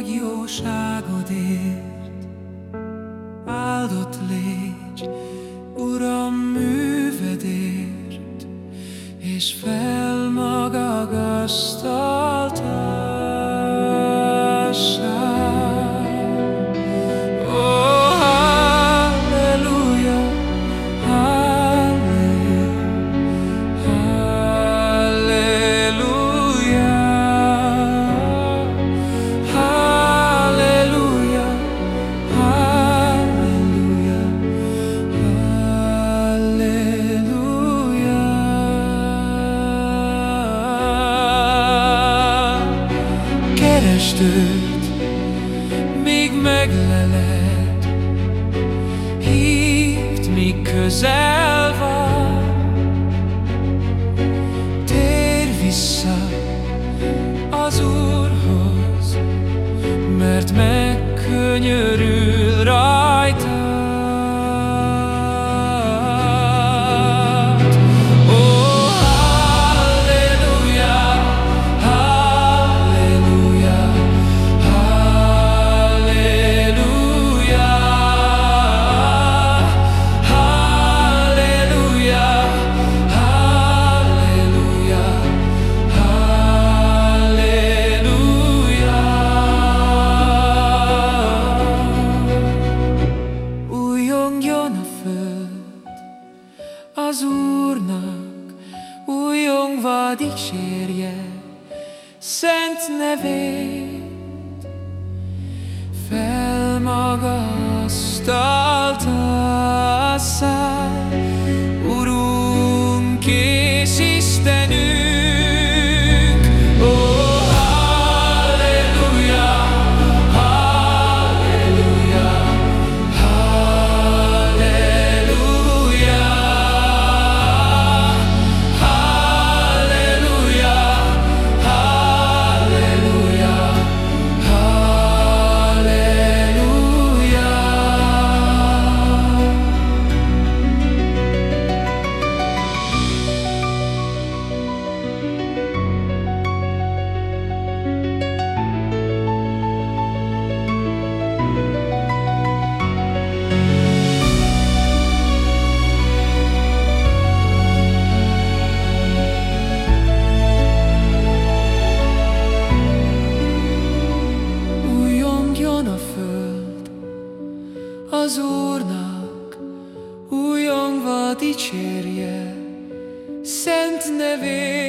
igazságodért. Áldott légy, Uram, művedért, és felmagagasztaltál. Keresd őt, még megleled, hívd, míg közel van. Térj vissza az Úrhoz, mert megkönyörül rajta. Úrnak újongva dicsérje szent nevét. Felmagasztalta a szár, az Úrnak újongva dicsérje szent nevét,